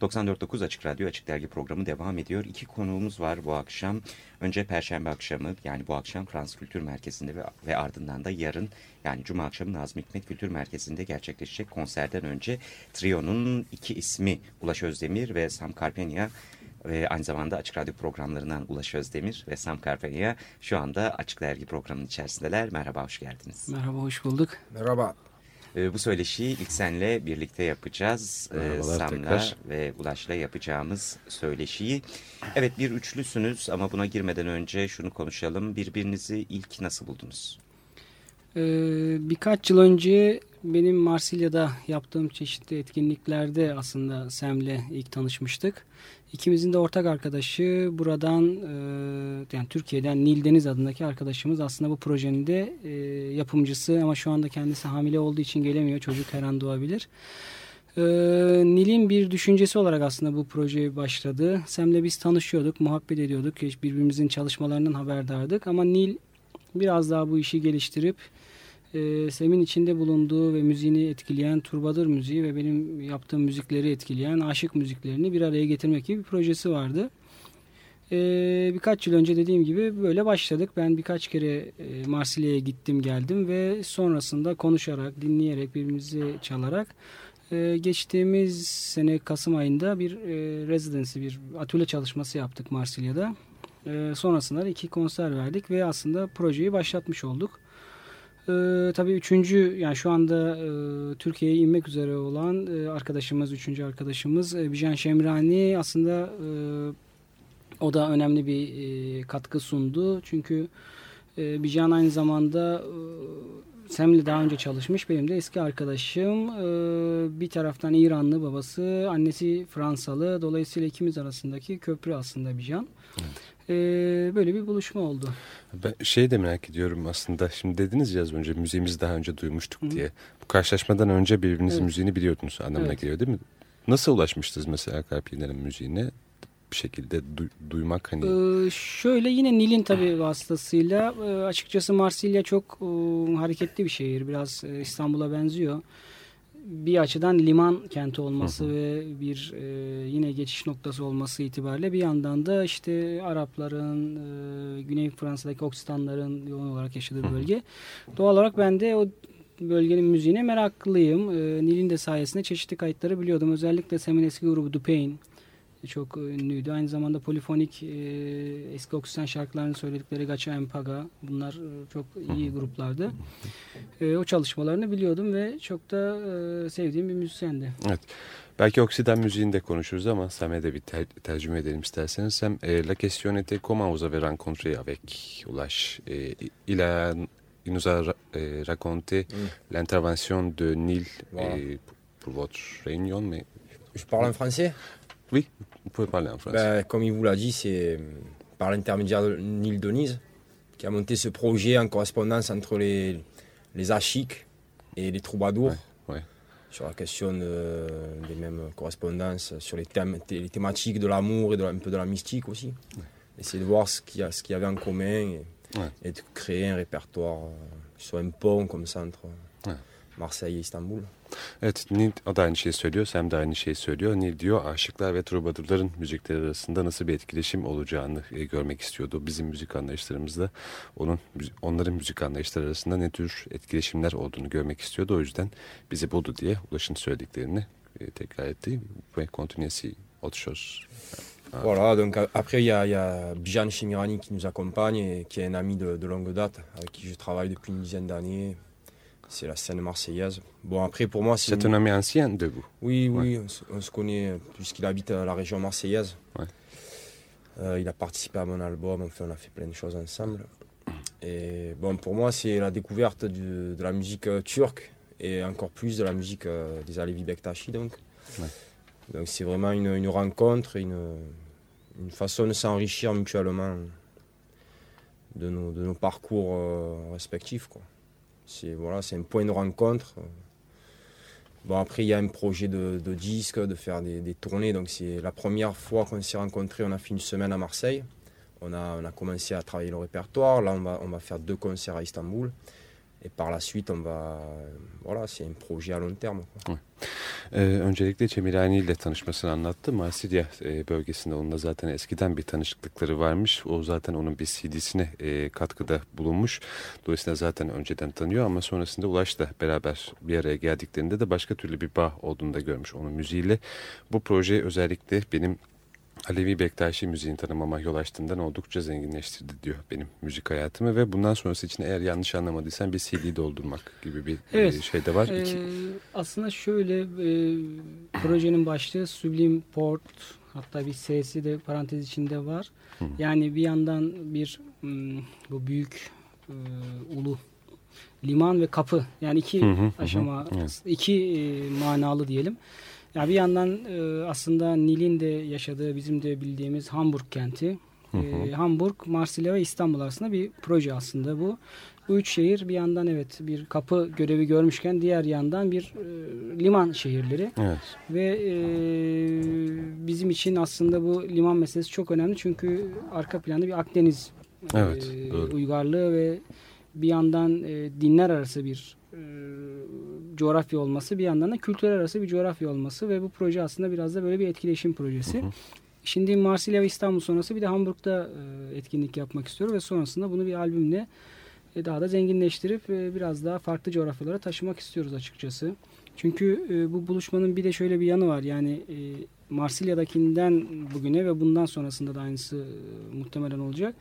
94.9 Açık Radyo Açık Dergi programı devam ediyor. İki konuğumuz var bu akşam. Önce Perşembe akşamı yani bu akşam Fransız Kültür Merkezi'nde ve, ve ardından da yarın yani Cuma akşamı Nazım Hikmet Kültür Merkezi'nde gerçekleşecek konserden önce Trio'nun iki ismi Ulaş Özdemir ve Sam Carpenia ve aynı zamanda Açık Radyo programlarından Ulaş Özdemir ve Sam Carpenia şu anda Açık Dergi programının içerisindeler. Merhaba, hoş geldiniz. Merhaba, hoş bulduk. Merhaba. E, bu söyleşiyi ilk senle birlikte yapacağız. E, Sam'la ve Ulaş'la yapacağımız söyleşiyi. Evet bir üçlüsünüz ama buna girmeden önce şunu konuşalım. Birbirinizi ilk nasıl buldunuz? Ee, birkaç yıl önce benim Marsilya'da yaptığım çeşitli etkinliklerde aslında Sem'le ilk tanışmıştık. İkimizin de ortak arkadaşı buradan e, yani Türkiye'den Nil Deniz adındaki arkadaşımız aslında bu projenin de e, yapımcısı ama şu anda kendisi hamile olduğu için gelemiyor. Çocuk her an doğabilir. E, Nil'in bir düşüncesi olarak aslında bu proje başladı. Sem'le biz tanışıyorduk, muhabbet ediyorduk. Birbirimizin çalışmalarından haberdardık ama Nil biraz daha bu işi geliştirip e, Sem'in içinde bulunduğu ve müziğini etkileyen Turbadır müziği ve benim yaptığım müzikleri etkileyen aşık müziklerini bir araya getirmek gibi bir projesi vardı. E, birkaç yıl önce dediğim gibi böyle başladık. Ben birkaç kere e, Marsilya'ya gittim geldim ve sonrasında konuşarak, dinleyerek, birbirimizi çalarak e, geçtiğimiz sene Kasım ayında bir e, residency, bir atölye çalışması yaptık Marsilya'da. E, sonrasında iki konser verdik ve aslında projeyi başlatmış olduk. Ee, tabii üçüncü yani şu anda e, Türkiye'ye inmek üzere olan e, arkadaşımız, üçüncü arkadaşımız e, Bijan Şemrani aslında e, o da önemli bir e, katkı sundu. Çünkü e, Bijan aynı zamanda e, Sem'le daha önce çalışmış. Benim de eski arkadaşım. E, bir taraftan İranlı babası, annesi Fransalı. Dolayısıyla ikimiz arasındaki köprü aslında Bijan. Evet. Ee, böyle bir buluşma oldu. Ben şey de merak ediyorum aslında. Şimdi dediniz ya az önce müziğimizi daha önce duymuştuk Hı. diye. Bu karşılaşmadan önce birbirinizin evet. müziğini biliyordunuz anlamına evet. geliyor değil mi? Nasıl ulaşmıştınız mesela Karpiyener'in müziğine? bir şekilde du duymak hani? Ee, şöyle yine Nil'in tabii vasıtasıyla e, açıkçası Marsilya çok e, hareketli bir şehir. Biraz e, İstanbul'a benziyor bir açıdan liman kenti olması hı hı. ve bir e, yine geçiş noktası olması itibariyle bir yandan da işte Arapların, e, Güney Fransa'daki Oksitanların yoğun olarak yaşadığı hı bölge. Doğal olarak ben de o bölgenin müziğine meraklıyım. E, Nil'in de sayesinde çeşitli kayıtları biliyordum. Özellikle Semin eski grubu Dupain çok ünlüydü. Aynı zamanda polifonik e, eski Oksijen şarkılarını söyledikleri Gacha Empaga bunlar e, çok iyi gruplardı. E, o çalışmalarını biliyordum ve çok da e, sevdiğim bir müzisyendi. Evet. Belki Oksiden müziğini de konuşuruz ama Sam'e de bir ter tercüme edelim isterseniz. Sam, e, la question était comment vous avez rencontré avec Ulash? E, il, a, il nous a e, raconté mm. l'intervention de Neil voilà. et pour votre réunion. Mais... Je parle en français Oui, vous pouvez parler en français. Ben, comme il vous l'a dit, c'est euh, par l'intermédiaire de Neil Denise qui a monté ce projet en correspondance entre les, les Achiques et les troubadours. Sur la question des mêmes correspondances, sur les, thèmes, les thématiques de l'amour et de, un peu de la mystique aussi. Essayer de voir ce qu'il y, y, avait en commun et, de créer un répertoire euh, soit un pont comme ça entre Marseille et Istanbul. Evet Nil o da aynı şeyi söylüyor. Sam da aynı şeyi söylüyor. Nil diyor aşıklar ve trubadurların müzikleri arasında nasıl bir etkileşim olacağını e, görmek istiyordu. Bizim müzik anlayışlarımızda onun onların müzik anlayışları arasında ne tür etkileşimler olduğunu görmek istiyordu. O yüzden bizi buldu diye Ulaş'ın söylediklerini e, tekrar etti. Ve continuer autre chose. Voilà, donc après il y a, y a Bijan Chimirani qui nous accompagne et qui est un ami de, de longue date avec qui je travaille depuis une dizaine d'années. C'est la scène marseillaise. Bon, après, pour moi, c'est. un ami ancien de vous Oui, oui, on, se connaît puisqu'il habite à la région marseillaise. Euh, il a participé à mon album, enfin, on a fait plein de choses ensemble. Et bon, pour moi, c'est la découverte de la musique euh, turque et encore plus de la musique euh, des Alevi Bektashi, donc. Donc, c'est vraiment une, rencontre, une, une façon de s'enrichir mutuellement de nos, de nos parcours respectifs, quoi. C'est voilà, un point de rencontre. Bon, après, il y a un projet de, disque, de faire des, tournées. Donc, c'est la première fois qu'on s'est rencontrés. On a fait une semaine à Marseille. On a, commencé à travailler le répertoire. Là, on va faire deux concerts à Istanbul. Et par la suite, on va. Voilà, c'est un projet à long terme. Ee, öncelikle Çemirhani ile tanışmasını anlattı. Marsilya e, bölgesinde onunla zaten eskiden bir tanışıklıkları varmış. O zaten onun bir CD'sine e, katkıda bulunmuş. Dolayısıyla zaten önceden tanıyor ama sonrasında Ulaş'la beraber bir araya geldiklerinde de başka türlü bir bağ olduğunu da görmüş onun müziğiyle. Bu proje özellikle benim Alevi Bektaşi müziğini tanımama yol açtığından oldukça zenginleştirdi diyor benim müzik hayatımı ve bundan sonrası için eğer yanlış anlamadıysam bir CD doldurmak gibi bir evet. e, şey de var. Ee, aslında şöyle e, projenin başlığı Sublime Port hatta bir S'si de parantez içinde var. Hı. Yani bir yandan bir bu büyük e, ulu liman ve kapı yani iki hı hı, aşama hı. iki e, manalı diyelim. Ya bir yandan e, aslında Nil'in de yaşadığı bizim de bildiğimiz Hamburg kenti. Hı hı. E, Hamburg, Marsilya ve İstanbul arasında bir proje aslında bu. Bu üç şehir bir yandan evet bir kapı görevi görmüşken diğer yandan bir e, liman şehirleri. Evet. Ve e, bizim için aslında bu liman meselesi çok önemli çünkü arka planda bir Akdeniz evet, e, uygarlığı ve bir yandan e, dinler arası bir e, coğrafya olması bir yandan da kültürel arası bir coğrafya olması ve bu proje aslında biraz da böyle bir etkileşim projesi. Hı hı. Şimdi Marsilya ve İstanbul sonrası bir de Hamburg'da e, etkinlik yapmak istiyorum ve sonrasında bunu bir albümle e, daha da zenginleştirip e, biraz daha farklı coğrafyalara taşımak istiyoruz açıkçası. Çünkü e, bu buluşmanın bir de şöyle bir yanı var yani e, Marsilya'dakinden bugüne ve bundan sonrasında da aynısı e, muhtemelen olacak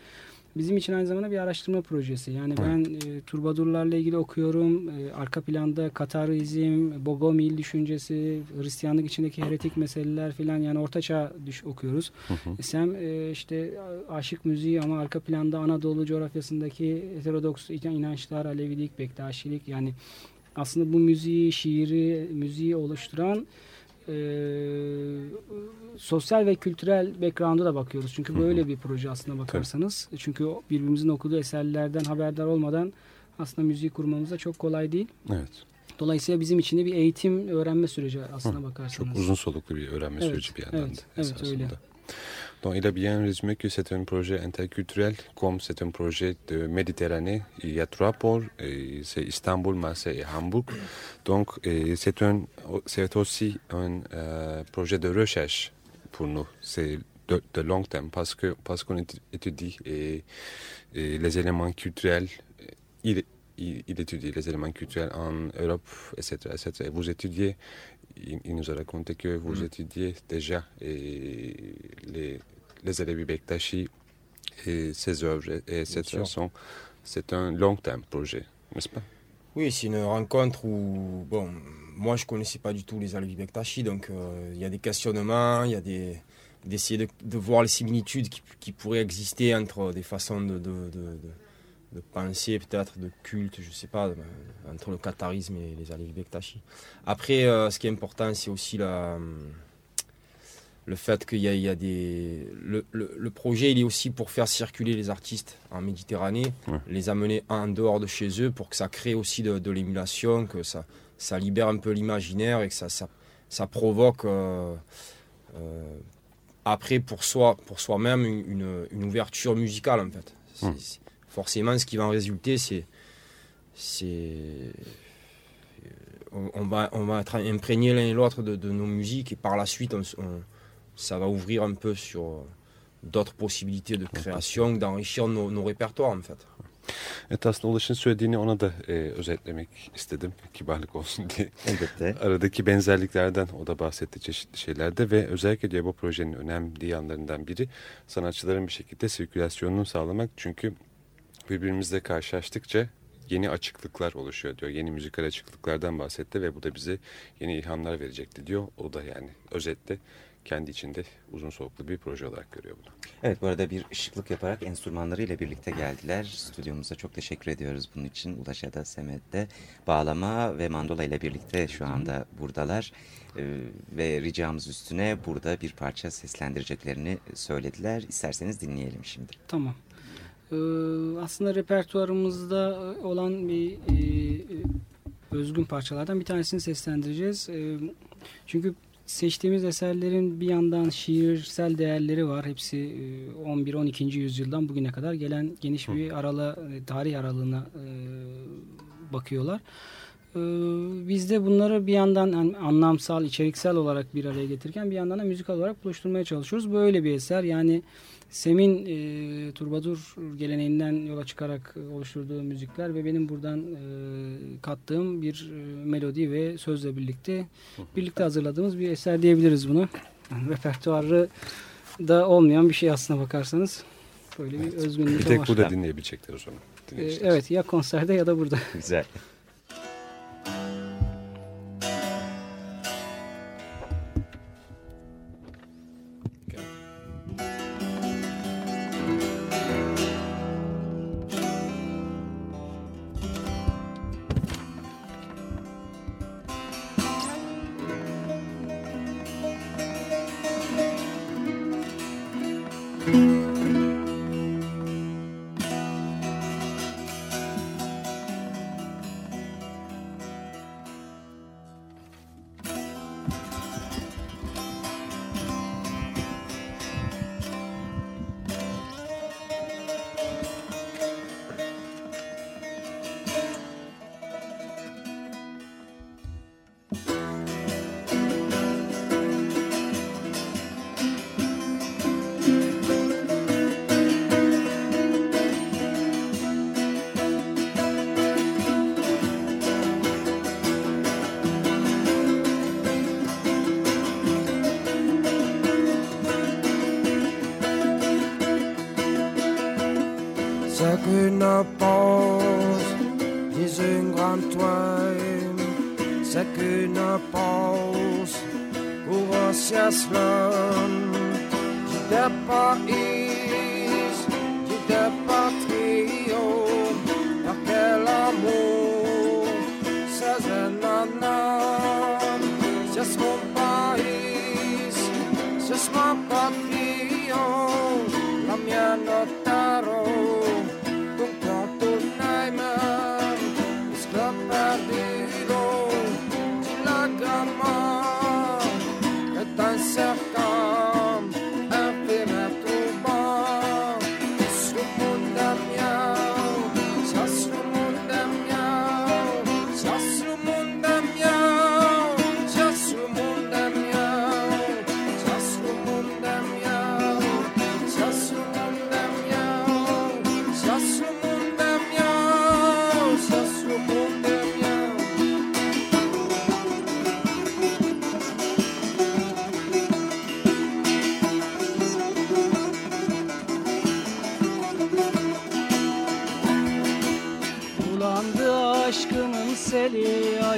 bizim için aynı zamanda bir araştırma projesi. Yani evet. ben e, turbadurlarla ilgili okuyorum. E, arka planda Katarizm, Bogomil düşüncesi, Hristiyanlık içindeki heretik meseleler filan yani ortaçağ düş okuyoruz. Hı hı. E, Sem e, işte aşık müziği ama arka planda Anadolu coğrafyasındaki heterodoks inançlar, Alevilik, Bektaşilik yani aslında bu müziği, şiiri, müziği oluşturan e, sosyal ve kültürel background'a da bakıyoruz. Çünkü böyle bir proje aslında bakarsanız. Tabii. Çünkü birbirimizin okuduğu eserlerden haberdar olmadan aslında müziği kurmamız da çok kolay değil. Evet. Dolayısıyla bizim için de bir eğitim, öğrenme süreci aslında Hı. bakarsanız. Çok uzun soluklu bir öğrenme evet, süreci bir yandan evet, da evet, esasında. Öyle. Donc, il a bien résumé que c'est un projet interculturel, comme c'est un projet de Méditerranée. Il y a trois ports, c'est Istanbul, Marseille et Hambourg. Donc, c'est aussi un euh, projet de recherche pour nous. C'est de, long terme parce que parce qu'on étudie les éléments culturels. Il, il, étudie les éléments culturels en Europe, etc., etc. Et vous étudiez il, il, nous a raconté que vous mm. étudiez déjà et les, les Alevi Bektashi et ses œuvres et cette façon. C'est un long terme projet, n'est-ce pas? Oui, c'est une rencontre où, bon, moi je connaissais pas du tout les Alevi Bektashi, donc euh, il y a des questionnements, il y a des d'essayer de, de, voir les similitudes qui, qui, pourraient exister entre des façons de, de, de de pensée, peut-être de culte, je sais pas, euh, entre le catharisme et les Alevi Bektashi. Après, euh, ce qui est important, c'est aussi la, le fait qu'il y, y, a des. Le, le, le, projet, il est aussi pour faire circuler les artistes en Méditerranée, ouais. les amener en dehors de chez eux pour que ça crée aussi de, de l'émulation, que ça, ça libère un peu l'imaginaire et que ça, ça, ça provoque. Euh, euh, après, pour soi, pour soi-même, une, une, ouverture musicale en fait. Mmh forcément, ce qui va en résulter, c'est. On, on, va, on va être imprégné l'un et l'autre de, de, nos musiques et par la suite, on, on, ça va ouvrir un peu sur d'autres possibilités de création, d'enrichir nos, nos répertoires en fait. Evet aslında Ulaş'ın söylediğini ona da e, özetlemek istedim kibarlık olsun diye. Elbette. Aradaki benzerliklerden o da bahsetti çeşitli şeylerde ve özellikle diye bu projenin önemli yanlarından biri sanatçıların bir şekilde sirkülasyonunu sağlamak. Çünkü birbirimizle karşılaştıkça yeni açıklıklar oluşuyor diyor. Yeni müzikal açıklıklardan bahsetti ve bu da bize yeni ilhamlar verecekti diyor. O da yani özetle kendi içinde uzun soluklu bir proje olarak görüyor bunu. Evet bu arada bir ışıklık yaparak enstrümanlarıyla birlikte geldiler. Stüdyomuza çok teşekkür ediyoruz bunun için. Ulaş'a da Semet'te bağlama ve mandola ile birlikte şu anda buradalar. Ee, ve ricamız üstüne burada bir parça seslendireceklerini söylediler. İsterseniz dinleyelim şimdi. Tamam. Ee, aslında repertuarımızda olan bir e, özgün parçalardan bir tanesini seslendireceğiz. Ee, çünkü seçtiğimiz eserlerin bir yandan şiirsel değerleri var. Hepsi 11-12. E, yüzyıldan bugüne kadar gelen geniş bir arala, e, tarih aralığına bakıyorlar. Ee, biz de bunları bir yandan yani anlamsal, içeriksel olarak bir araya getirirken bir yandan da müzikal olarak buluşturmaya çalışıyoruz. Böyle bir eser yani Sem'in e, Turbadur geleneğinden yola çıkarak oluşturduğu müzikler ve benim buradan e, kattığım bir e, melodi ve sözle birlikte birlikte hazırladığımız bir eser diyebiliriz bunu. Yani repertuarı da olmayan bir şey aslına bakarsanız. Böyle evet. bir özgünlük var. Bir tek burada dinleyebilecekler o zaman. Ee, evet ya konserde ya da burada. Güzel.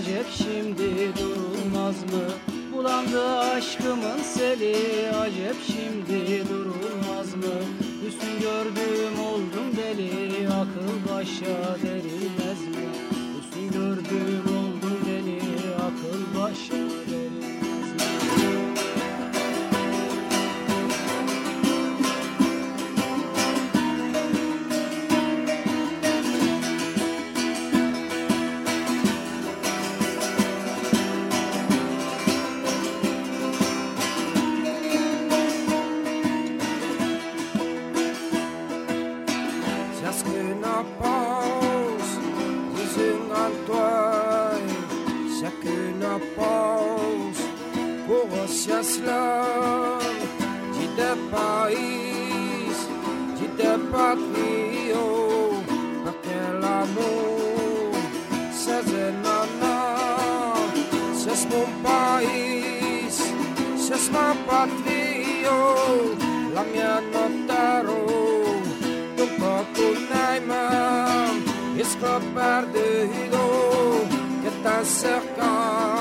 Acep şimdi durulmaz mı? Bulandı aşkımın seli Acep şimdi durulmaz mı? Üstün gördüğüm oldum deli Akıl başa derilmez mi? Üstün gördüğüm oldum deli Akıl başa escapar de Hidro que está cercado.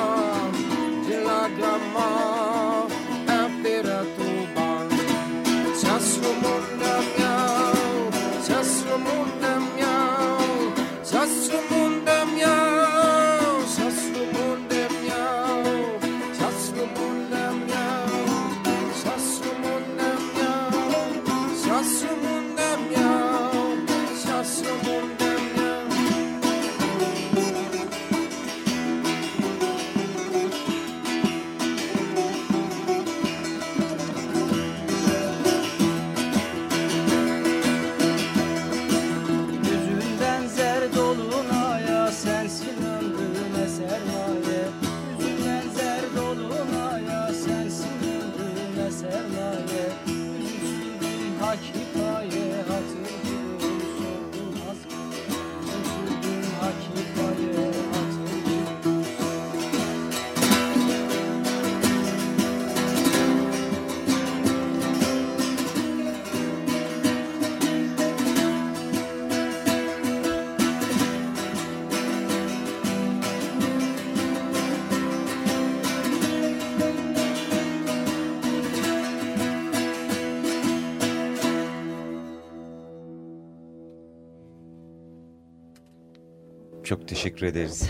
Çok teşekkür ederiz.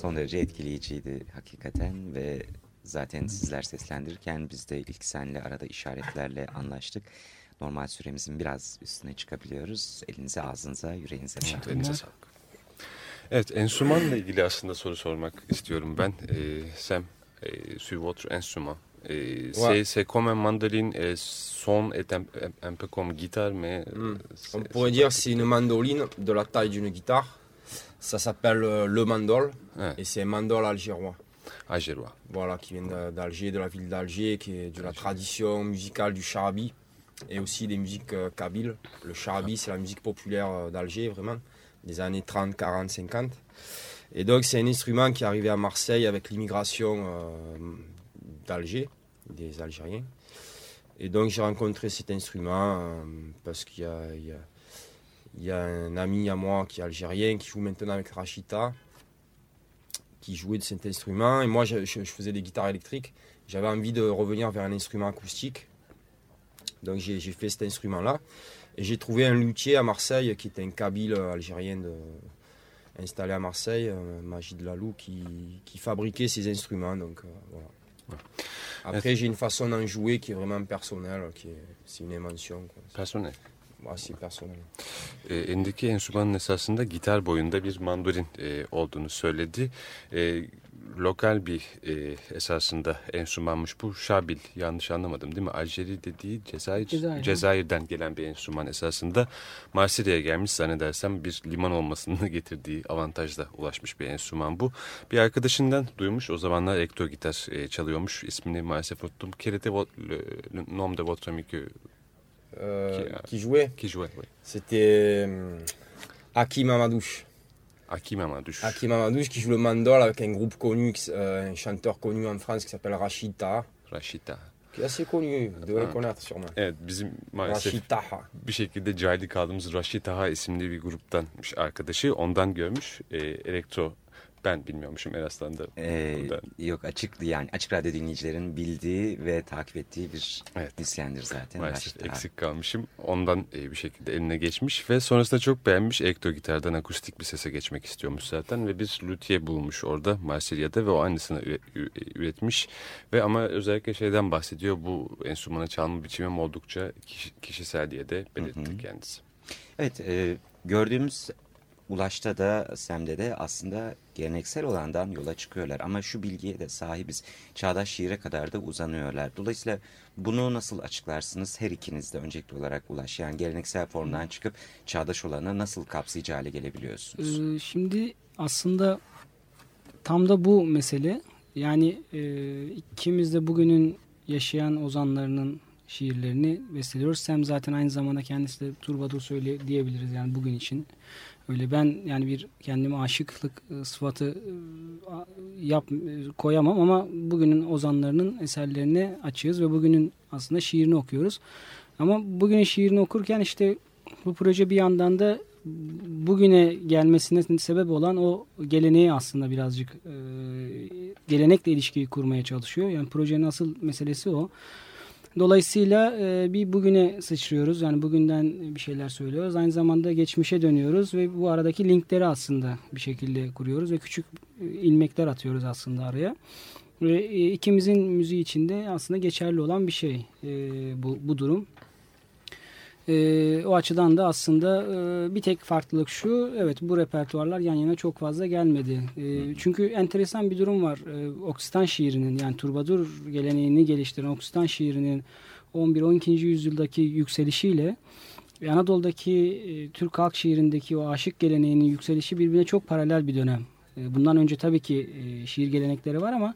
Son derece etkileyiciydi hakikaten ve zaten sizler seslendirirken biz de ilk senle arada işaretlerle anlaştık. Normal süremizin biraz üstüne çıkabiliyoruz. Elinize, ağzınıza, yüreğinize sağlık. Elinize sağlık. Evet, enstrümanla ilgili aslında soru sormak istiyorum ben. Ee, Sam, e, sur votre instrument. Euh, ouais. C'est comme un mandoline, et son est un, un, peu comme guitare, mais... Mm. On pourrait dire c'est une mandoline de la taille d'une guitare. Ça s'appelle euh, le mandol, ouais. et c'est un mandol algérois. Algérois. Voilà, qui vient d'Alger, de la ville d'Alger, qui est de la tradition musicale du charabi, et aussi des musiques euh, kabyles. Le charabi, c'est la musique populaire euh, d'Alger, vraiment, des années 30, 40, 50. Et donc c'est un instrument qui est arrivé à Marseille avec l'immigration euh, d'Alger, des Algériens. Et donc j'ai rencontré cet instrument euh, parce qu'il y a, il y, a, il y a, un ami à moi qui est algérien, qui joue maintenant avec Rachita, qui jouait de cet instrument. Et moi je, faisais des guitares électriques. J'avais envie de revenir vers un instrument acoustique. Donc j'ai fait cet instrument-là. Et j'ai trouvé un luthier à Marseille qui était un kabyle algérien de, installé à Marseille, euh, Magid Lalou, qui, qui, fabriquait ces instruments. Donc euh, voilà. Après, j'ai une façon d'en jouer qui est vraiment personnelle, qui c'est une invention. Quoi. Assez personnel. E, elindeki enstrümanın esasında gitar boyunda bir mandolin e, olduğunu söyledi. E, lokal bir e, esasında enstrümanmış bu. Şabil yanlış anlamadım değil mi? Aljeri dediği Cezayir, Cezayir. Cezayir'den gelen bir enstrüman esasında. Marsilya'ya gelmiş zannedersem bir liman olmasını getirdiği avantajla ulaşmış bir enstrüman bu. Bir arkadaşından duymuş o zamanlar elektro gitar e, çalıyormuş. İsmini maalesef unuttum. Le nom de votre ami que, Euh, Qui a- qui jouait qui jouait? Oui. C'était euh, Hakim Amadouche. Hakim Amadouche. Hakim Amadouche qui joue le mandol avec un groupe connu, euh, un chanteur connu en France qui s'appelle Rachita, Rashita. qui est assez connu, vous devez Ah. le connaître sûrement. Evet bizim maalesef Rachita. bir şekilde cahil kaldığımız Taha isimli bir gruptanmış arkadaşı. Ondan görmüş e, elektro ben bilmiyormuşum Eraslan'da. Ee, yok açık yani açık radyo dinleyicilerin bildiği ve takip ettiği bir Evet. müzisyendir zaten. Maalesef Raşit abi. eksik kalmışım. Ondan e, bir şekilde eline geçmiş ve sonrasında çok beğenmiş. Elektro gitardan akustik bir sese geçmek istiyormuş zaten ve bir luthier bulmuş orada Marsilya'da ve o aynısını üretmiş. Ve ama özellikle şeyden bahsediyor. Bu enstrümanı çalma biçimim oldukça kişi- kişisel diye de belirtti Hı hı. kendisi. Evet e, gördüğümüz Ulaş'ta da Sem'de de aslında geleneksel olandan yola çıkıyorlar. Ama şu bilgiye de sahibiz. Çağdaş şiire kadar da uzanıyorlar. Dolayısıyla bunu nasıl açıklarsınız her ikiniz de öncelikli olarak Ulaş? Yani geleneksel formdan çıkıp çağdaş olana nasıl kapsayıcı hale gelebiliyorsunuz? Ee, şimdi aslında tam da bu mesele. Yani e, ikimiz de bugünün yaşayan ozanlarının şiirlerini besteliyoruz. Sam zaten aynı zamanda kendisi de turbadur söyle diyebiliriz yani bugün için. Öyle ben yani bir kendime aşıklık e, sıfatı e, yap e, koyamam ama bugünün ozanlarının eserlerini açığız ve bugünün aslında şiirini okuyoruz. Ama bugünün şiirini okurken işte bu proje bir yandan da bugüne gelmesine sebep olan o geleneği aslında birazcık e, gelenekle ilişkiyi kurmaya çalışıyor. Yani projenin asıl meselesi o. Dolayısıyla e, bir bugüne sıçrıyoruz. Yani bugünden bir şeyler söylüyoruz. Aynı zamanda geçmişe dönüyoruz ve bu aradaki linkleri aslında bir şekilde kuruyoruz ve küçük e, ilmekler atıyoruz aslında araya. Ve e, ikimizin müziği içinde aslında geçerli olan bir şey e, bu, bu durum. E, o açıdan da aslında e, bir tek farklılık şu, evet bu repertuarlar yan yana çok fazla gelmedi. E, çünkü enteresan bir durum var. E, Oksistan şiirinin yani Turbadur geleneğini geliştiren Oksistan şiirinin 11-12. yüzyıldaki yükselişiyle ve Anadolu'daki e, Türk halk şiirindeki o aşık geleneğinin yükselişi birbirine çok paralel bir dönem. E, bundan önce tabii ki e, şiir gelenekleri var ama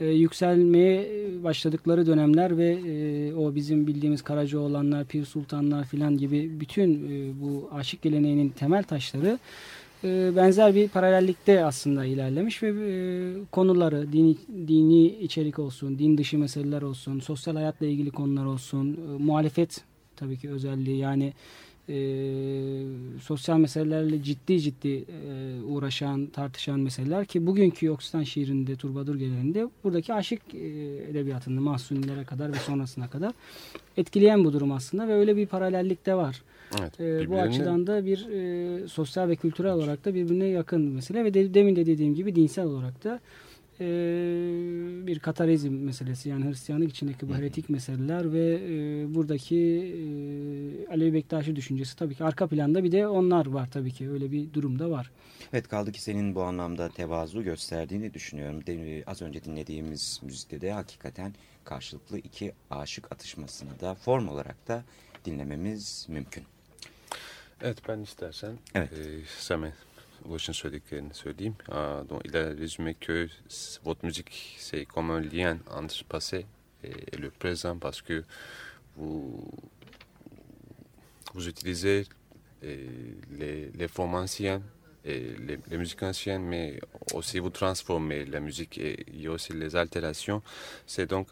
e, yükselmeye başladıkları dönemler ve e, o bizim bildiğimiz Karacaoğlanlar, Pir Sultanlar filan gibi bütün e, bu aşık geleneğinin temel taşları e, benzer bir paralellikte aslında ilerlemiş ve e, konuları dini, dini içerik olsun, din dışı meseleler olsun, sosyal hayatla ilgili konular olsun, e, muhalefet tabii ki özelliği yani e, sosyal meselelerle ciddi ciddi e, uğraşan, tartışan meseleler ki bugünkü Oksitan şiirinde, Turbadur geleneğinde buradaki aşık e, edebiyatında Mahsunilere kadar ve sonrasına kadar etkileyen bu durum aslında ve öyle bir paralellik de var. Evet, E, bu açıdan da bir e, sosyal ve kültürel olarak da birbirine yakın mesele ve de, demin de dediğim gibi dinsel olarak da e, bir katarizm meselesi yani Hristiyanlık içindeki bu heretik meseleler ve e, buradaki e, Alevi Bektaşi düşüncesi tabii ki arka planda bir de onlar var tabii ki öyle bir durumda var. Evet kaldı ki senin bu anlamda tevazu gösterdiğini düşünüyorum. De, az önce dinlediğimiz müzikte de hakikaten karşılıklı iki aşık atışmasını da form olarak da dinlememiz mümkün. Evet ben istersen evet. e, Samet Söylediklerini söyleyeyim. Ah, donc, il a résumé que votre musique c'est comme un lien entre le passé et, le présent parce que vous, vous utilisez les, formes anciennes et les, musiques anciennes, mais aussi vous transformez la musique et il y a aussi les altérations. C'est donc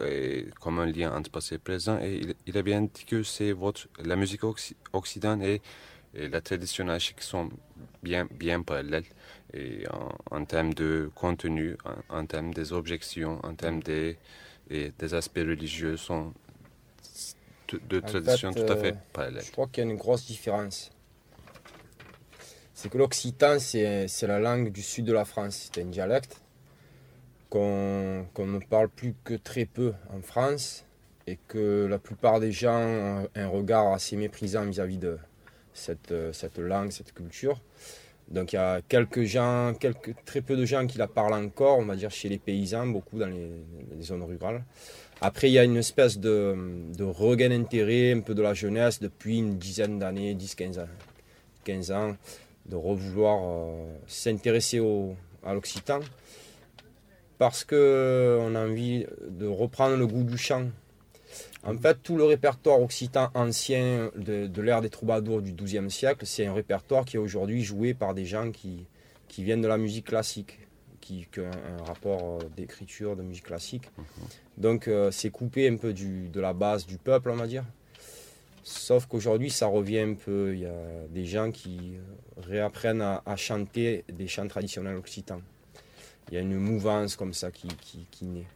comme un lien entre passé et présent. Et il, il a bien dit que c'est votre la musique occ occidentale et, et, la tradition achique sont bien bien parallèles et en, en termes de contenu, en, en, termes des objections, en termes des, des aspects religieux sont de, traditions tout à fait parallèles. Je crois qu'il y a une grosse différence c'est que l'occitan, c'est la langue du sud de la France. C'est un dialecte qu'on qu ne parle plus que très peu en France et que la plupart des gens ont un regard assez méprisant vis-à-vis -vis de cette, cette, langue, cette culture. Donc il y a quelques gens, très peu de gens qui la parlent encore, on va dire chez les paysans, beaucoup dans les, zones rurales. Après, il y a une espèce de, regain d'intérêt, un peu de la jeunesse, depuis une dizaine d'années, 10-15 ans. 15 ans de revouloir euh, s'intéresser à l'occitan parce qu'on a envie de reprendre le goût du chant. En fait, tout le répertoire occitan ancien de, de l'ère des troubadours du XIIe siècle, c'est un répertoire qui est aujourd'hui joué par des gens qui, qui viennent de la musique classique, qui, qui ont un rapport d'écriture, de musique classique. Donc euh, c'est coupé un peu du, de la base du peuple, on va dire. Sauf qu'aujourd'hui, ça revient un peu. Il y a des gens qui réapprennent à, à, chanter des chants traditionnels occitans. Il y a une mouvance comme ça qui, qui, qui naît.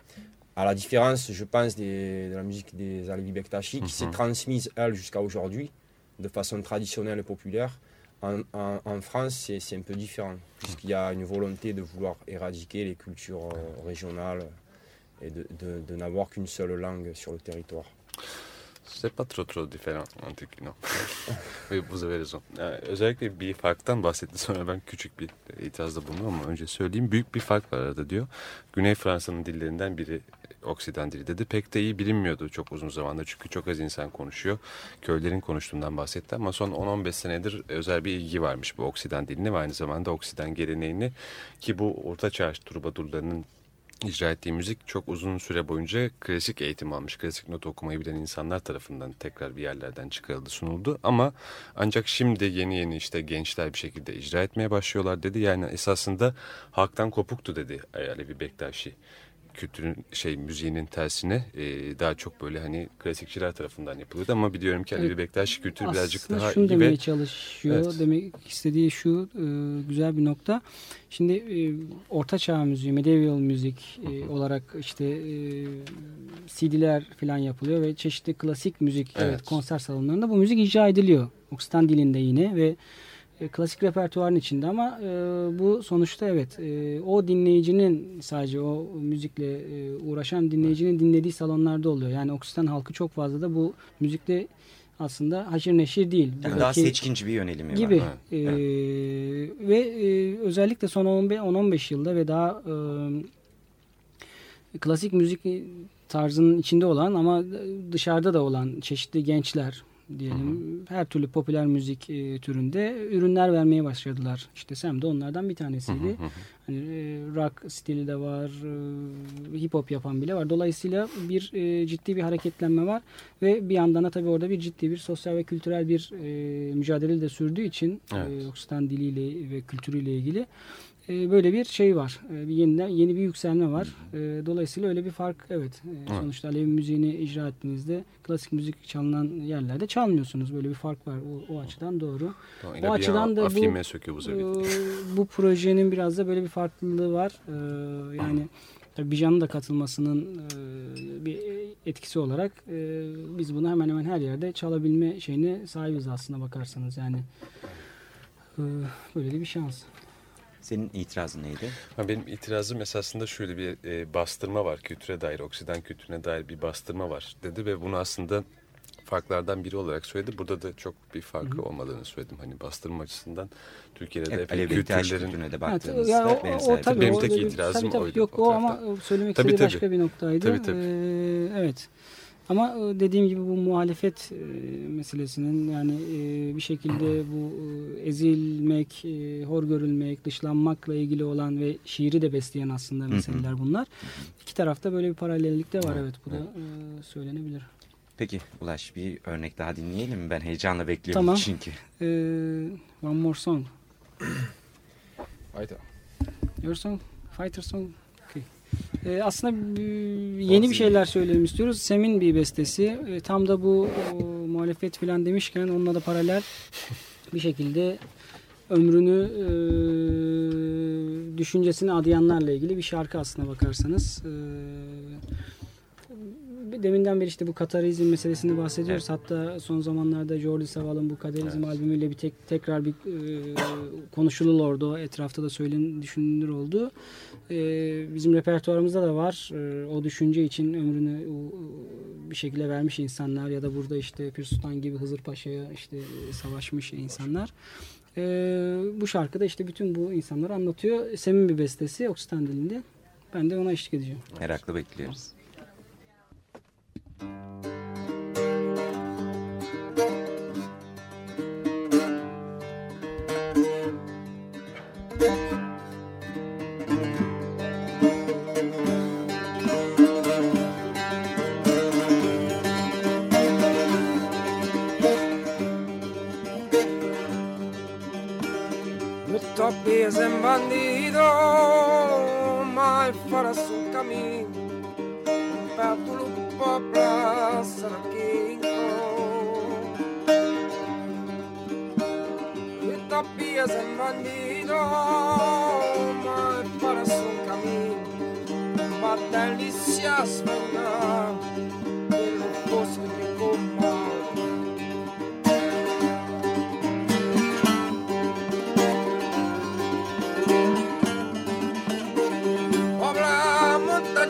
À la différence, je pense, des, de la musique des Alevi Bektashi, qui s'est transmise, elle, jusqu'à aujourd'hui, de façon traditionnelle et populaire. En, en, en France, c'est un peu différent, puisqu'il y a une volonté de vouloir éradiquer les cultures euh, régionales et de, de, de n'avoir qu'une seule langue sur le territoire. C'est pas trop trop différent antik no. Ve bu sefer son. Yani özellikle bir farktan bahsetti. Sonra ben küçük bir itirazda bulundum ama önce söyleyeyim. Büyük bir fark var arada diyor. Güney Fransa'nın dillerinden biri Oksidan dili dedi. Pek de iyi bilinmiyordu çok uzun zamandır. Çünkü çok az insan konuşuyor. Köylerin konuştuğundan bahsetti ama son 10-15 senedir özel bir ilgi varmış bu Oksidan diline ve aynı zamanda Oksidan geleneğini ki bu Orta Çağ turbadurlarının icra ettiği müzik çok uzun süre boyunca klasik eğitim almış, klasik not okumayı bilen insanlar tarafından tekrar bir yerlerden çıkarıldı, sunuldu. Ama ancak şimdi yeni yeni işte gençler bir şekilde icra etmeye başlıyorlar dedi. Yani esasında halktan kopuktu dedi Alevi Bektaşi kültürün şey müziğinin tersine e, daha çok böyle hani klasikçiler tarafından yapılıyordu ama biliyorum ki Alevi evet. Bektaşi kültürü birazcık daha şunu iyi demeye ve çalışıyor. Evet. Demek istediği şu e, güzel bir nokta. Şimdi e, Orta Çağ müziği, medieval müzik e, olarak işte e, CD'ler falan yapılıyor ve çeşitli klasik müzik evet. Evet, konser salonlarında bu müzik icra ediliyor. Okstan dilinde yine ve e, klasik repertuarın içinde ama e, bu sonuçta evet e, o dinleyicinin sadece o müzikle e, uğraşan dinleyicinin dinlediği salonlarda oluyor. Yani Oksitan halkı çok fazla da bu müzikle aslında haşir neşir değil. Yani Buradaki, daha seçkinci bir yönelimi gibi. var. Gibi. E, evet. Ve e, özellikle son 10-15 yılda ve daha e, klasik müzik tarzının içinde olan ama dışarıda da olan çeşitli gençler, diyelim her türlü popüler müzik e, türünde ürünler vermeye başladılar. İşte Sam de onlardan bir tanesiydi. hani e, rock stili de var, e, hip hop yapan bile var. Dolayısıyla bir e, ciddi bir hareketlenme var ve bir yandan da tabii orada bir ciddi bir sosyal ve kültürel bir e, mücadele de sürdüğü için evet. e, Oksitan diliyle ve kültürüyle ilgili e, böyle bir şey var. E, bir yeniden yeni bir yükselme var. E, dolayısıyla öyle bir fark evet. E, sonuçta Alevi müziğini icra ettiğinizde klasik müzik çalınan yerlerde çalmıyorsunuz. Böyle bir fark var. O, o açıdan doğru. o açıdan da bu, e, bu projenin biraz da böyle bir farklılığı var. E, yani Tabii Bijan'ın da katılmasının e, bir etkisi olarak e, biz bunu hemen hemen her yerde çalabilme şeyine sahibiz aslında bakarsanız yani. E, böyle de bir şans. Senin itirazın neydi? Ha, benim itirazım esasında şöyle bir e, bastırma var. Kültüre dair, Oksidan kültürüne dair bir bastırma var dedi ve bunu aslında farklardan biri olarak söyledi. Burada da çok bir farkı Hı. olmadığını söyledim. Hani bastırma açısından Türkiye'de evet, de kültürlerin de baktığınızda evet, o, o, o, tabii, benim tek itirazım tabii, tabii, oydu. Yok o, o ama söylemek tabii, istediği tabii. başka bir noktaydı. Tabii, tabii. Ee, evet. Ama e, dediğim gibi bu muhalefet e, meselesinin yani e, bir şekilde bu ezilmek, hor görülmek, dışlanmakla ilgili olan ve şiiri de besleyen aslında meseleler bunlar. İki tarafta böyle bir paralellik de var evet bu da söylenebilir. Peki Ulaş bir örnek daha dinleyelim mi? Ben heyecanla bekliyorum tamam. çünkü. Ee, one more song. Fighter. Your song? Fighter song? Ee, aslında yeni bir şeyler söyleyelim istiyoruz. Sem'in bir bestesi. Ee, tam da bu o, muhalefet falan demişken onunla da paralel bir şekilde ömrünü e, düşüncesini adayanlarla ilgili bir şarkı aslına bakarsanız. E, deminden beri işte bu Katarizm meselesini bahsediyoruz. Evet. Hatta son zamanlarda Jordi Saval'ın bu Katarizm evet. albümüyle bir tek tekrar bir e, konuşulur Etrafta da söylen düşünülür oldu. E, bizim repertuarımızda da var. E, o düşünce için ömrünü e, bir şekilde vermiş insanlar ya da burada işte Pir Sultan gibi Hızır Paşa'ya işte savaşmış insanlar. E, bu şarkıda işte bütün bu insanları anlatıyor. Sem'in bir bestesi Oksitan dilinde. Ben de ona eşlik edeceğim. Merakla bekliyoruz. los pies en bandido, ma il farà sul camino, per tu lupo plaza E ta pies en bandido, ma il farà camino, ma delizia svenare.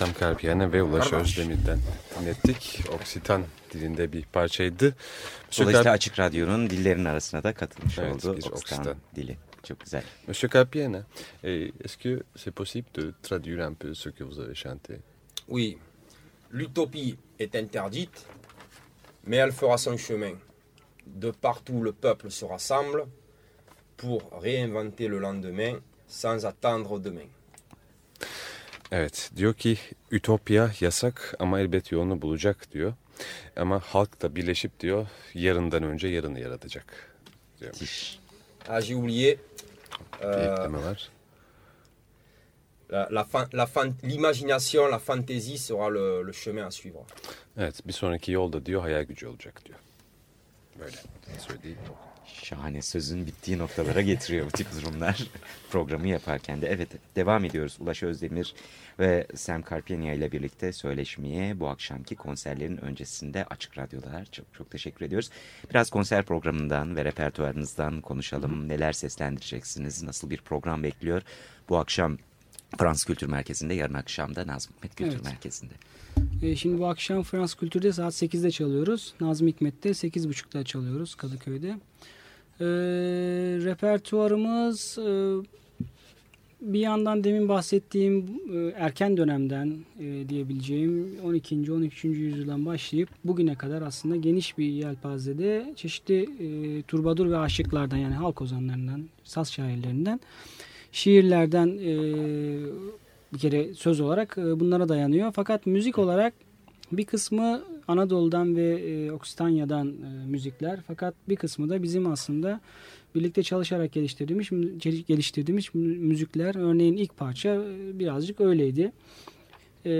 Evet Sam Karpiyan'ı ve Ulaş Özdemir'den dinlettik. Oksitan dilinde bir parçaydı. Monsieur, Dolayısıyla Kar Açık Radyo'nun dillerin arasına da katılmış Evet, oldu. bir Oksitan Oksitan. dili. Çok güzel. Monsieur Karpiyan, euh, est-ce que c'est possible de traduire un peu ce que vous avez chanté? Oui, l'utopie est interdite, mais elle fera son chemin. De partout, le peuple se rassemble pour réinventer le lendemain sans attendre demain. Evet diyor ki ütopya yasak ama elbet yolunu bulacak diyor. Ama halk da birleşip diyor yarından önce yarını yaratacak. Diyormuş. Ah, j'ai oublié. Bir euh, ekleme var. la, la fan- la fan- l'imagination, la fantaisie sera le, le chemin à suivre. Evet bir sonraki yolda diyor hayal gücü olacak diyor. Böyle söyleyeyim. Şahane sözün bittiği noktalara getiriyor bu tip durumlar programı yaparken de. Evet devam ediyoruz. Ulaş Özdemir ve Sam Carpenia ile birlikte söyleşmeye bu akşamki konserlerin öncesinde Açık Radyo'da çok çok teşekkür ediyoruz. Biraz konser programından ve repertuarınızdan konuşalım. Neler seslendireceksiniz? Nasıl bir program bekliyor? Bu akşam Fransız Kültür Merkezi'nde, yarın akşam da Nazım Hikmet Kültür Evet. Merkezi'nde. E, şimdi bu akşam Frans Kültür'de saat 8'de çalıyoruz. Nazım Hikmet'te 8.30'da çalıyoruz Kadıköy'de. E, repertuarımız e, bir yandan demin bahsettiğim e, erken dönemden e, diyebileceğim 12. 13. yüzyıldan başlayıp bugüne kadar aslında geniş bir yelpazede çeşitli e, turbadur ve aşıklardan yani halk ozanlarından, saz şairlerinden şiirlerden e, bir kere söz olarak e, bunlara dayanıyor. Fakat müzik olarak bir kısmı Anadolu'dan ve e, Oksidanya'dan e, müzikler. Fakat bir kısmı da bizim aslında birlikte çalışarak geliştirdiğimiz geliştirdiğimiz mü- müzikler. Örneğin ilk parça e, birazcık öyleydi. E,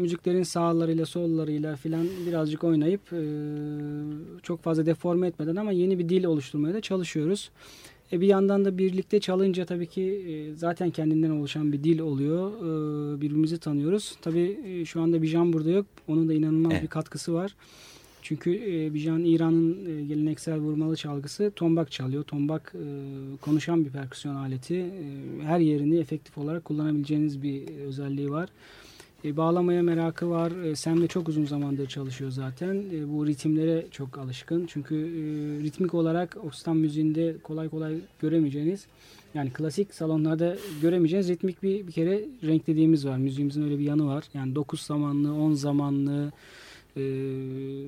müziklerin sağlarıyla sollarıyla filan birazcık oynayıp e, çok fazla deforme etmeden ama yeni bir dil oluşturmaya da çalışıyoruz. E bir yandan da birlikte çalınca tabii ki e, zaten kendinden oluşan bir dil oluyor. E, birbirimizi tanıyoruz. Tabii e, şu anda Bijan burada yok. Onun da inanılmaz Evet. bir katkısı var. Çünkü Bijan İran'ın geleneksel vurmalı çalgısı tombak çalıyor. Tombak konuşan bir perküsyon aleti. Her yerini efektif olarak kullanabileceğiniz bir özelliği var. E, bağlamaya merakı var. E, Sam de çok uzun zamandır çalışıyor zaten. E, bu ritimlere çok alışkın. Çünkü e, ritmik olarak Okstan müziğinde kolay kolay göremeyeceğiniz yani klasik salonlarda göremeyeceğiniz ritmik bir, bir kere renklediğimiz var. Müziğimizin öyle bir yanı var. Yani 9 zamanlı, 10 zamanlı e,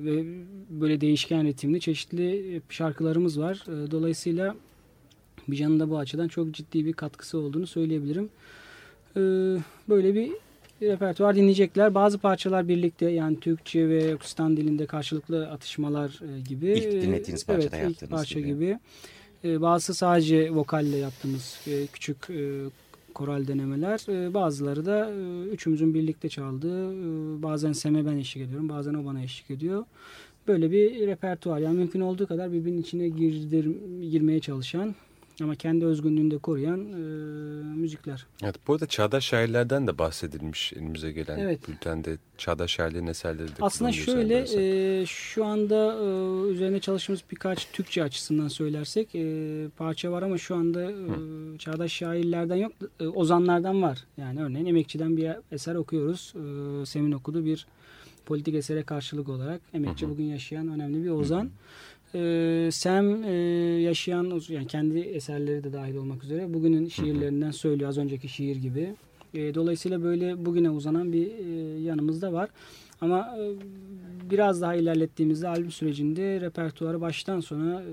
ve böyle değişken ritimli çeşitli e, şarkılarımız var. E, dolayısıyla Bijan'ın da bu açıdan çok ciddi bir katkısı olduğunu söyleyebilirim. E, böyle bir repertuar dinleyecekler. Bazı parçalar birlikte yani Türkçe ve Okistan dilinde karşılıklı atışmalar e, gibi. İlk dinlettiğiniz parçada evet, ilk yaptığınız parça gibi. gibi. E, bazısı sadece vokalle yaptığımız e, küçük e, koral denemeler. E, bazıları da e, üçümüzün birlikte çaldığı. e, bazen Sem'e ben eşlik ediyorum. Bazen o bana eşlik ediyor. Böyle bir repertuar. Yani mümkün olduğu kadar birbirinin içine girdir, girmeye çalışan ama kendi özgünlüğünü de koruyan e, müzikler. Evet, bu arada çağdaş şairlerden de bahsedilmiş elimize gelen Evet. bültende. Çağdaş şairlerin eserleri de Aslında şöyle e, şu anda e, üzerine çalıştığımız birkaç Türkçe açısından söylersek e, parça var ama şu anda e, çağdaş şairlerden yok e, ozanlardan var. Yani örneğin Emekçi'den bir eser okuyoruz. E, Sem'in okuduğu bir politik esere karşılık olarak Emekçi bugün yaşayan önemli bir ozan. E, Sem e, yaşayan uz- yani kendi eserleri de dahil olmak üzere bugünün şiirlerinden söylüyor az önceki şiir gibi. E, dolayısıyla böyle bugüne uzanan bir e, yanımız da var. Ama e, biraz daha ilerlettiğimizde albüm sürecinde repertuarı baştan sona e,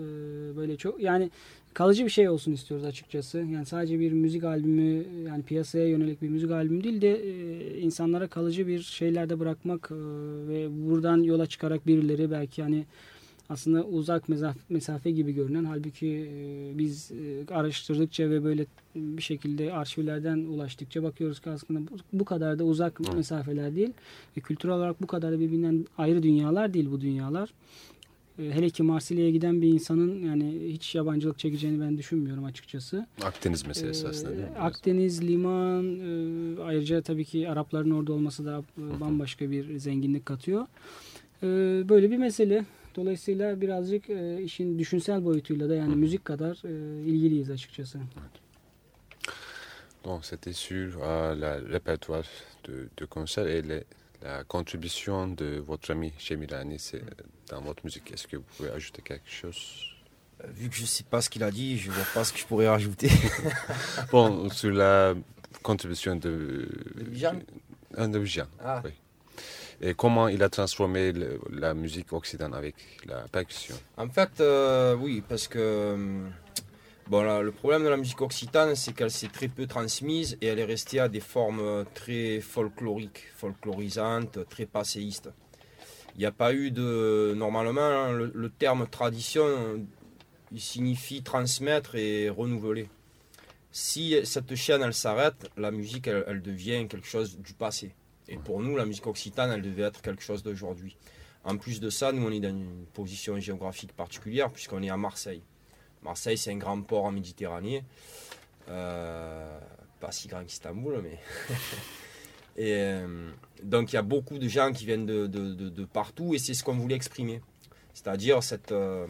böyle çok yani kalıcı bir şey olsun istiyoruz açıkçası. Yani sadece bir müzik albümü yani piyasaya yönelik bir müzik albümü değil de e, insanlara kalıcı bir şeylerde bırakmak e, ve buradan yola çıkarak birileri belki hani aslında uzak mesafe, gibi görünen halbuki e, biz e, araştırdıkça ve böyle bir şekilde arşivlerden ulaştıkça bakıyoruz ki aslında bu, kadar da uzak mesafeler değil. Ve kültürel olarak bu kadar da birbirinden ayrı dünyalar değil bu dünyalar. E, hele ki Marsilya'ya giden bir insanın yani hiç yabancılık çekeceğini ben düşünmüyorum açıkçası. Akdeniz meselesi aslında değil mi? Akdeniz, liman, e, ayrıca tabii ki Arapların orada olması da e, bambaşka bir zenginlik katıyor. E, böyle bir mesele. Dolayısıyla birazcık e, işin düşünsel boyutuyla da yani müzik kadar e, ilgiliyiz açıkçası. Donc c'était sur euh, le répertoire de, de concert et les- la contribution de votre ami Chemirani c'est dans votre musique. Est-ce que vous pouvez ajouter quelque chose? Euh, Vu que je sais pas ce qu'il a dit, je vois pas ce que je pourrais rajouter. Bon, sur la contribution de... De Bijan? Ah, de Bijan, Ah. oui. Et comment il a transformé la musique occidentale avec la percussion En fait, euh, oui, parce que euh, bon, le problème de la musique occitane, c'est qu'elle s'est très peu transmise et elle est restée à des formes euh, très folkloriques, folklorisantes, très passéistes. Il n'y a pas eu de. Normalement, hein, le, terme tradition, il signifie transmettre et renouveler. Si cette chaîne, elle s'arrête, la musique, elle devient quelque chose du passé. Et pour nous, la musique occitane, elle devait être quelque chose d'aujourd'hui. En plus de ça, nous, on est dans une position géographique particulière puisqu'on est à Marseille. Marseille, c'est un grand port en Méditerranée. Euh, pas si grand qu'Istanbul, mais... et euh, donc, il y a beaucoup de gens qui viennent de, partout et c'est ce qu'on voulait exprimer. C'est-à-dire cette, euh,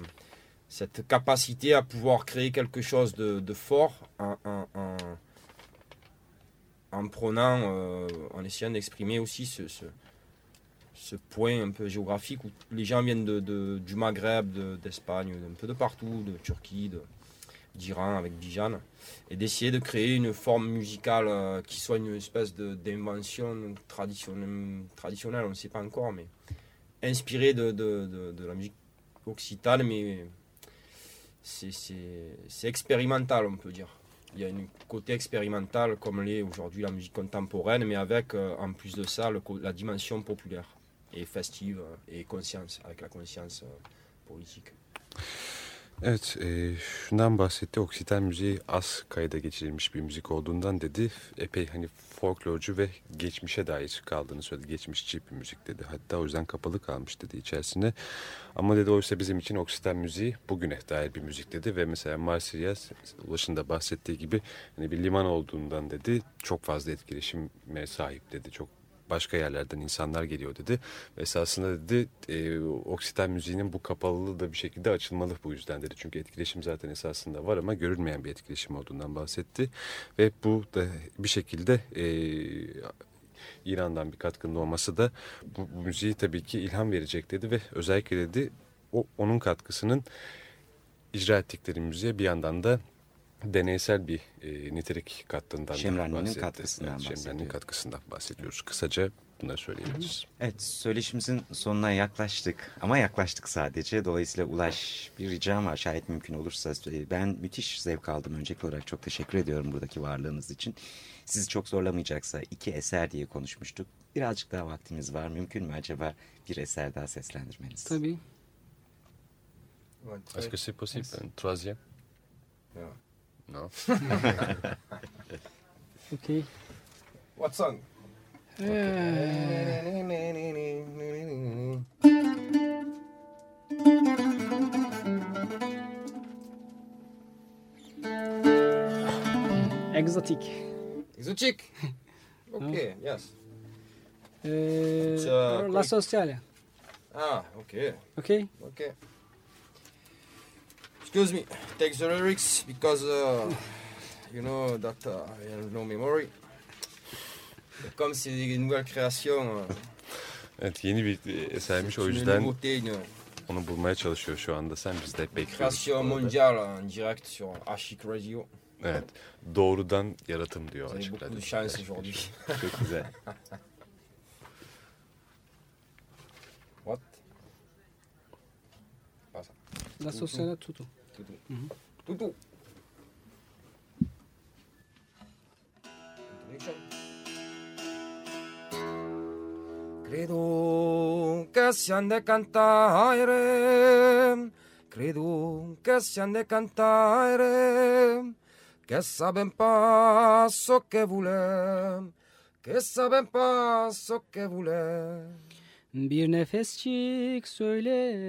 cette capacité à pouvoir créer quelque chose de, fort en- en prenant, euh, en essayant d'exprimer aussi ce- point un peu géographique où les gens viennent de, de- du Maghreb, de- d'Espagne, un peu de partout, de Turquie, de- d'Iran avec Bijan, et d'essayer de créer une forme musicale euh, qui soit une espèce de- d'invention traditionnelle, traditionnelle, on ne sait pas encore, mais inspirée de, de- de- de la musique occitane, mais c'est expérimental, on peut dire. Il y a un côté expérimental comme l'est aujourd'hui la musique contemporaine, mais avec euh, en plus de ça le la dimension populaire et festive euh, et conscience, avec la conscience euh, politique. Evet, e, şundan bahsetti. Oksijen müziği az kayda geçirilmiş bir müzik olduğundan dedi. Epey hani folklorcu ve geçmişe dair kaldığını söyledi. Geçmişçi bir müzik dedi. Hatta o yüzden kapalı kalmış dedi içerisinde. Ama dedi oysa bizim için Oksijen müziği bugüne dair bir müzik dedi. Ve mesela Marsilyas Ulaş'ın da bahsettiği gibi hani bir liman olduğundan dedi. Çok fazla etkileşime sahip dedi. Çok başka yerlerden insanlar geliyor dedi. Esasında dedi e, Oksijen müziğinin bu kapalılığı da bir şekilde açılmalı bu yüzden dedi. Çünkü etkileşim zaten esasında var ama görülmeyen bir etkileşim olduğundan bahsetti. Ve bu da bir şekilde e, İran'dan bir katkının olması da bu, bu müziği tabii ki ilham verecek dedi ve özellikle dedi o onun katkısının icra ettikleri müziğe bir yandan da deneysel bir e, nitelik kattığından bahsetti. katkısından evet, bahsediyor. katkısından bahsediyoruz. Kısaca bunları söyleyebiliriz. Evet, söyleşimizin sonuna yaklaştık ama yaklaştık sadece. Dolayısıyla Ulaş bir ricam var şayet mümkün olursa. e, Ben müthiş zevk aldım. Öncelikli olarak çok teşekkür ediyorum buradaki varlığınız için. Sizi çok zorlamayacaksa iki eser diye konuşmuştuk. Birazcık daha vaktimiz var. Mümkün mü acaba bir eser daha seslendirmeniz? Tabii. Est-ce que c'est possible un troisième Yeah. Non. Okey. What song? Exotic. Exotic. Okay, yes. Ee, uh, La Sociale. Ah, okay. Okey. Okay. Excuse me, take the lyrics because uh, you know that uh, I have no memory. Comme c'est des nouvelles créations, euh, Evet yeni bir e, esermiş o une yüzden une onu bulmaya çalışıyor şu anda. Sen biz de bekliyoruz. création mondiale en direct sur Ashik Radio. Evet. Doğrudan yaratım diyor açık radyo. Çok güzel. What Pas ça. La Sociale Tutu. Mm-hmm. Tutu. Credo che si de cantare, credo che si han de cantare, che saben passo che vuole, che saben passo che vuole. Bir nefescik söyleyeyim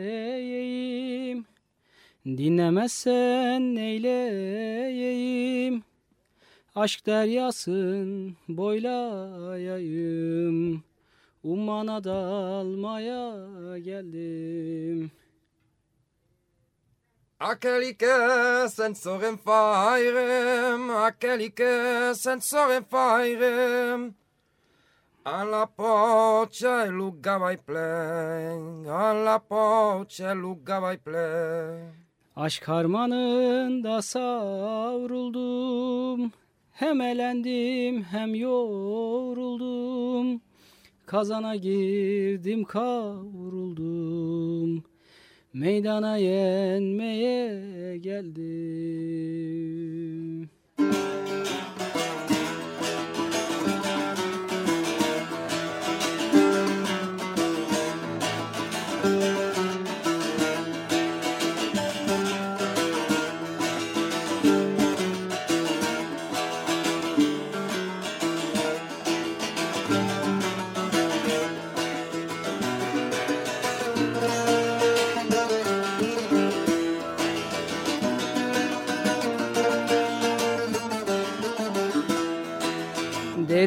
Dinlemezsen neyleyeyim? Aşk deryasın boylayayım. Ummana dalmaya geldim. Aquelli che senza renfaire, aquelli che senza renfaire, alla porta e lugava plen, alla porta e lugava plen. Aşk harmanında savruldum. Hem elendim hem yoruldum. Kazana girdim kavruldum. Meydana yenmeye geldim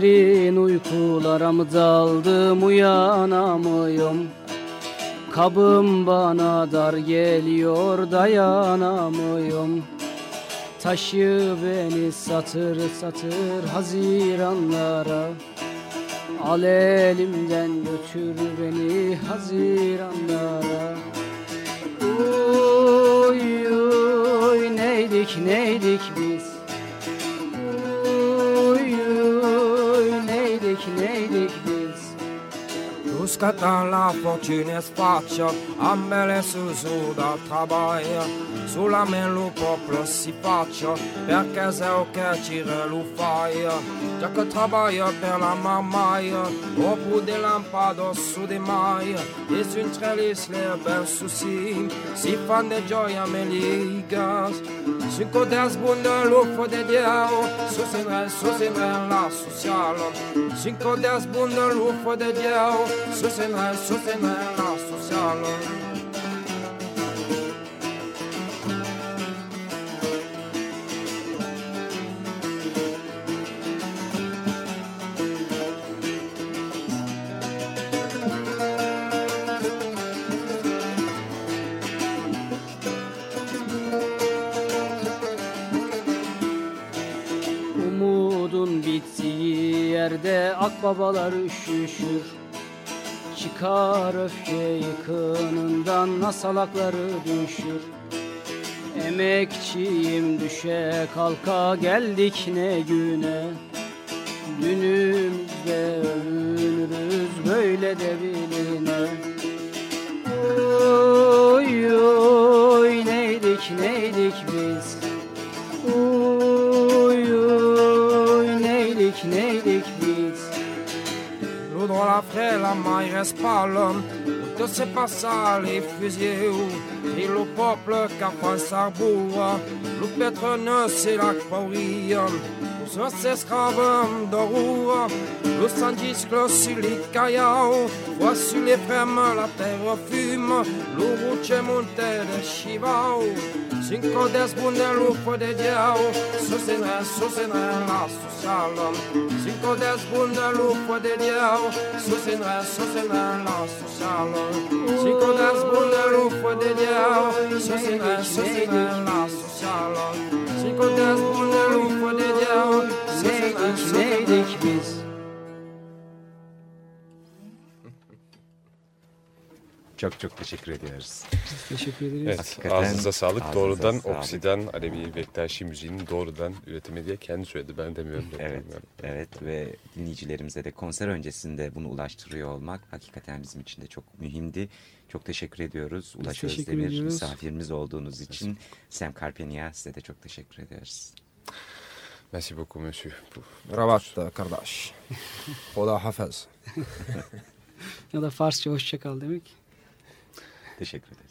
Derin uykulara mı daldım uyanamıyorum. Kabım bana dar geliyor dayanamıyorum. Taşı beni satır satır haziranlara. Al elimden götür beni haziranlara. Uy uy neydik neydik biz Husk at alla fortune è sfaccia, a me le susu da trabaia. Sulla melo popolo si faccia, perché se o che ci relufaia. Già che trabaia per la mammaia, o pu de lampado su de maia. E su intrelis le bel susi, si fan de gioia me ligas. Su codes bun de lufo de diao, su sinre, la sociala. Su codes bun de lufo de diao, susinre, susinre la socialo. Umudun bittiği yerde akbabalar üşüşür Çıkar öfke yıkınından nasalakları düşür. Emekçiyim düşe kalka geldik ne güne. Dünümüzde övünürüz böyle de biline. Oy oy neydik neydik biz l'arma, il reste pas l'homme. De ces pas ça, les et le peuple qu'a pas sa bourre. Le pétre ne c'est la. Nous sommes esclaves d'oroua. Le sang disque sur les cailloux. Voici les frères, la terre fume. Le routier monte de chivaux. Cinco des bun de lupă de geau Sus susalom Cinco des bun de lupă de geau Sus susalom Cinco des bun de lupă de geau Sus susalom des bun de lupă de geau Çok çok teşekkür ediyoruz. Teşekkür ederiz. Evet, Hakikaten ağzınıza sağlık. ağzınıza doğrudan sağlık. Oksidan Alevi Bektaşi müziğinin doğrudan üretimi diye kendi söyledi. Ben demiyorum. Evet, evet ve dinleyicilerimize de konser öncesinde bunu ulaştırıyor olmak hakikaten bizim için de çok mühimdi. Çok teşekkür ediyoruz. Ulaş teşekkür Özdemir ediyoruz. misafirimiz olduğunuz için. Sam Karpenia size de çok teşekkür ediyoruz. Merci beaucoup, monsieur. Rabat kardeş. Hoda hafez. ya da Farsça hoşçakal demek. Teşekkür ederiz.